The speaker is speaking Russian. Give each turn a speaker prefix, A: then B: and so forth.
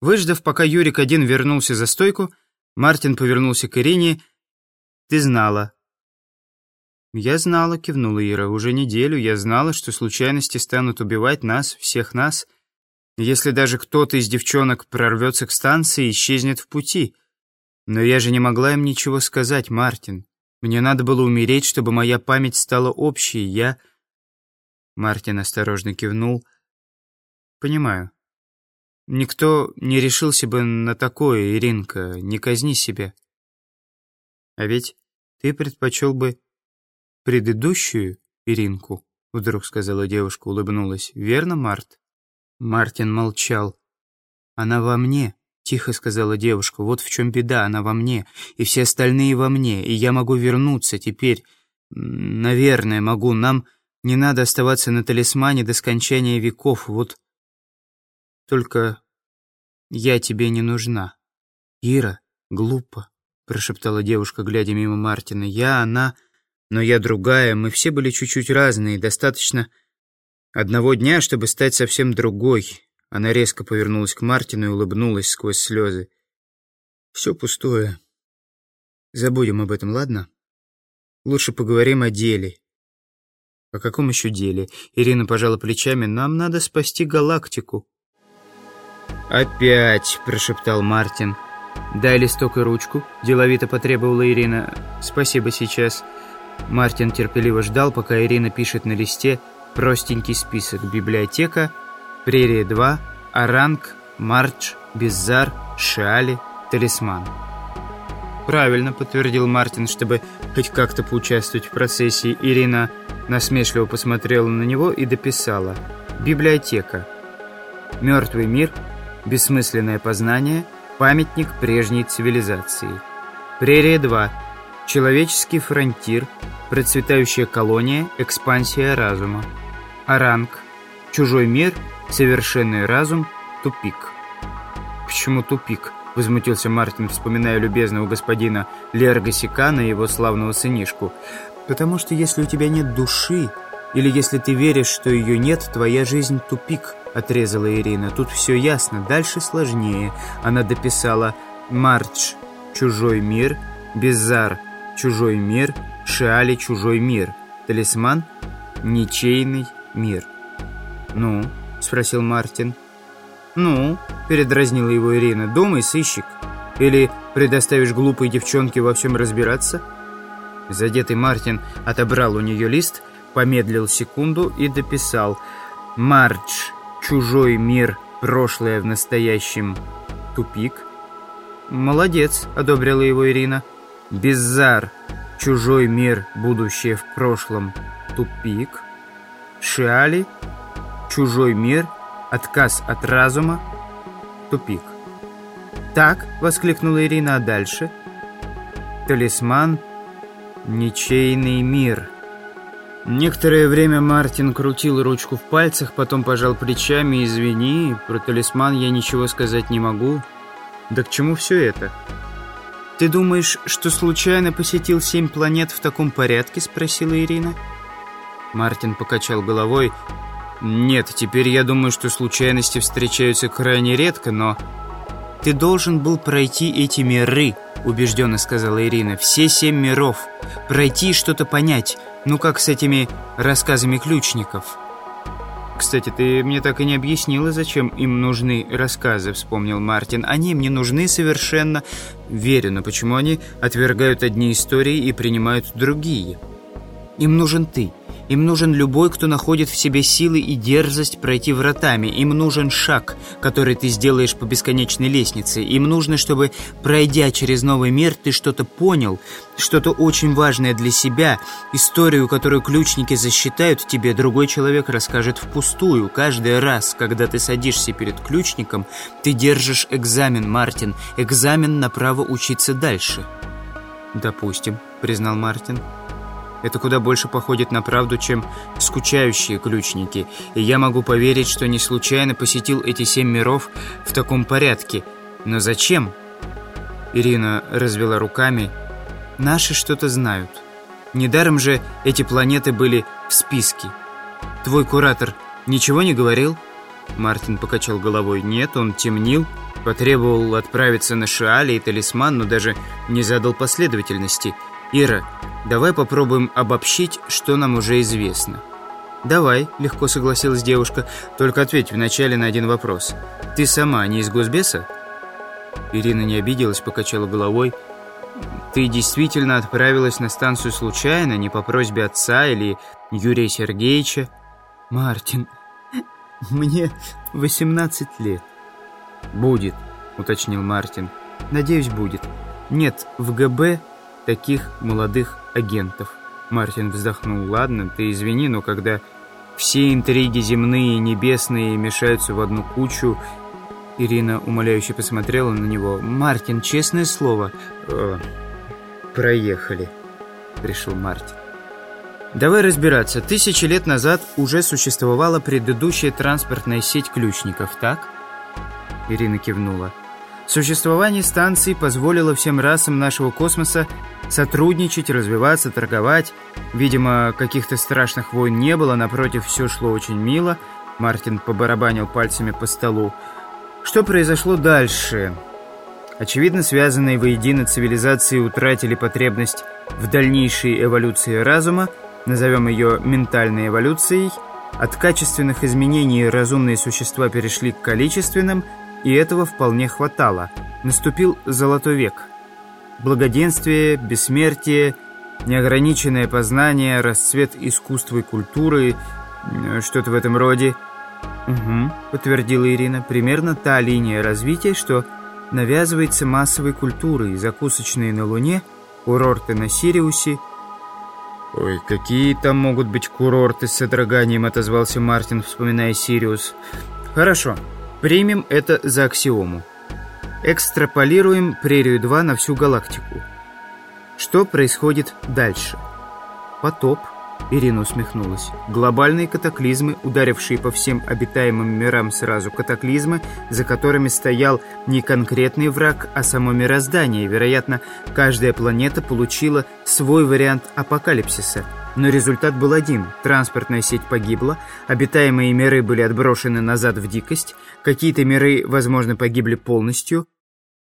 A: Выждав, пока Юрик один вернулся за стойку, Мартин повернулся к Ирине. «Ты знала». «Я знала», — кивнула Ира. «Уже неделю я знала, что случайности станут убивать нас, всех нас. Если даже кто-то из девчонок прорвется к станции и исчезнет в пути. Но я же не могла им ничего сказать, Мартин. Мне надо было умереть, чтобы моя память стала общей. Я...» Мартин осторожно кивнул. «Понимаю. Никто не решился бы на такое, Иринка. Не казни себя. А ведь ты предпочел бы предыдущую Иринку?» Вдруг сказала девушка, улыбнулась. «Верно, Март?» Мартин молчал. «Она во мне», — тихо сказала девушка. «Вот в чем беда, она во мне, и все остальные во мне, и я могу вернуться теперь. Наверное, могу. Нам не надо оставаться на талисмане до скончания веков. Вот только я тебе не нужна. Ира, глупо», — прошептала девушка, глядя мимо Мартина. «Я, она, но я другая. Мы все были чуть-чуть разные. Достаточно...» Одного дня, чтобы стать совсем другой. Она резко повернулась к Мартину и улыбнулась сквозь слезы. Все пустое. Забудем об этом, ладно? Лучше поговорим о деле. О каком еще деле? Ирина пожала плечами. Нам надо спасти галактику. «Опять!» – прошептал Мартин. «Дай листок и ручку», – деловито потребовала Ирина. «Спасибо сейчас». Мартин терпеливо ждал, пока Ирина пишет на листе Простенький список. Библиотека, Прерия 2, Оранг, Мардж, Беззар, Шиали, Талисман. «Правильно», — подтвердил Мартин, чтобы хоть как-то поучаствовать в процессе. Ирина насмешливо посмотрела на него и дописала. «Библиотека. Мертвый мир. Бессмысленное познание. Памятник прежней цивилизации. Прерия 2. Человеческий фронтир. Процветающая колония. Экспансия разума. Оранг. Чужой мир. Совершенный разум. Тупик. Почему тупик? Возмутился Мартин, вспоминая любезного господина Лерга Сикана и его славного сынишку. Потому что если у тебя нет души, или если ты веришь, что ее нет, твоя жизнь тупик, отрезала Ирина. Тут все ясно, дальше сложнее. Она дописала Мардж, чужой мир, Безар, чужой мир, Шиали, чужой мир, Талисман, ничейный мир. «Ну?» — спросил Мартин. «Ну?» — передразнила его Ирина. «Думай, сыщик. Или предоставишь глупой девчонке во всем разбираться?» Задетый Мартин отобрал у нее лист, помедлил секунду и дописал «Мардж. Чужой мир. Прошлое в настоящем. Тупик». «Молодец», — одобрила его Ирина. «Беззар. Чужой мир. Будущее в прошлом. Тупик». Шиали, чужой мир, отказ от разума, тупик. «Так», — воскликнула Ирина, — «а дальше?» «Талисман, ничейный мир». Некоторое время Мартин крутил ручку в пальцах, потом пожал плечами. «Извини, про талисман я ничего сказать не могу». «Да к чему все это?» «Ты думаешь, что случайно посетил семь планет в таком порядке?» — спросила Ирина. Мартин покачал головой. «Нет, теперь я думаю, что случайности встречаются крайне редко, но...» «Ты должен был пройти эти миры», — убежденно сказала Ирина. «Все семь миров. Пройти и что-то понять. Ну, как с этими рассказами ключников». «Кстати, ты мне так и не объяснила, зачем им нужны рассказы», — вспомнил Мартин. «Они мне нужны совершенно...» «Верю, но почему они отвергают одни истории и принимают другие?» «Им нужен ты. Им нужен любой, кто находит в себе силы и дерзость пройти вратами. Им нужен шаг, который ты сделаешь по бесконечной лестнице. Им нужно, чтобы, пройдя через новый мир, ты что-то понял, что-то очень важное для себя, историю, которую ключники засчитают тебе, другой человек расскажет впустую. Каждый раз, когда ты садишься перед ключником, ты держишь экзамен, Мартин, экзамен на право учиться дальше. «Допустим», — признал Мартин. Это куда больше походит на правду, чем скучающие ключники. И я могу поверить, что не случайно посетил эти семь миров в таком порядке. Но зачем? Ирина развела руками. Наши что-то знают. Недаром же эти планеты были в списке. Твой куратор ничего не говорил? Мартин покачал головой. Нет, он темнил, Потребовал отправиться на Шиале и Талисман, но даже не задал последовательности. «Ира, давай попробуем обобщить, что нам уже известно». «Давай», — легко согласилась девушка. «Только ответь вначале на один вопрос. Ты сама не из Госбеса?» Ирина не обиделась, покачала головой. «Ты действительно отправилась на станцию случайно, не по просьбе отца или Юрия Сергеевича?» «Мартин, мне 18 лет». «Будет», — уточнил Мартин. «Надеюсь, будет. Нет в ГБ таких молодых агентов». Мартин вздохнул. «Ладно, ты извини, но когда все интриги земные и небесные мешаются в одну кучу...» Ирина умоляюще посмотрела на него. «Мартин, честное слово...» э, «Проехали», — решил Мартин. «Давай разбираться. Тысячи лет назад уже существовала предыдущая транспортная сеть ключников, так?» Ирина кивнула. Существование станции позволило всем расам нашего космоса сотрудничать, развиваться, торговать. Видимо, каких-то страшных войн не было, напротив, все шло очень мило. Мартин побарабанил пальцами по столу. Что произошло дальше? Очевидно, связанные воедино цивилизации утратили потребность в дальнейшей эволюции разума, назовем ее ментальной эволюцией. От качественных изменений разумные существа перешли к количественным – и этого вполне хватало. Наступил золотой век. Благоденствие, бессмертие, неограниченное познание, расцвет искусства и культуры, что-то в этом роде. «Угу», — подтвердила Ирина, — «примерно та линия развития, что навязывается массовой культурой, закусочные на Луне, курорты на Сириусе». «Ой, какие там могут быть курорты?» — с содроганием отозвался Мартин, вспоминая Сириус. «Хорошо». Примем это за аксиому. Экстраполируем прерию 2 на всю галактику. Что происходит дальше? Потоп. Ирина усмехнулась. Глобальные катаклизмы, ударившие по всем обитаемым мирам сразу катаклизмы, за которыми стоял не конкретный враг, а само мироздание. Вероятно, каждая планета получила свой вариант апокалипсиса – но результат был один. Транспортная сеть погибла, обитаемые миры были отброшены назад в дикость, какие-то миры, возможно, погибли полностью –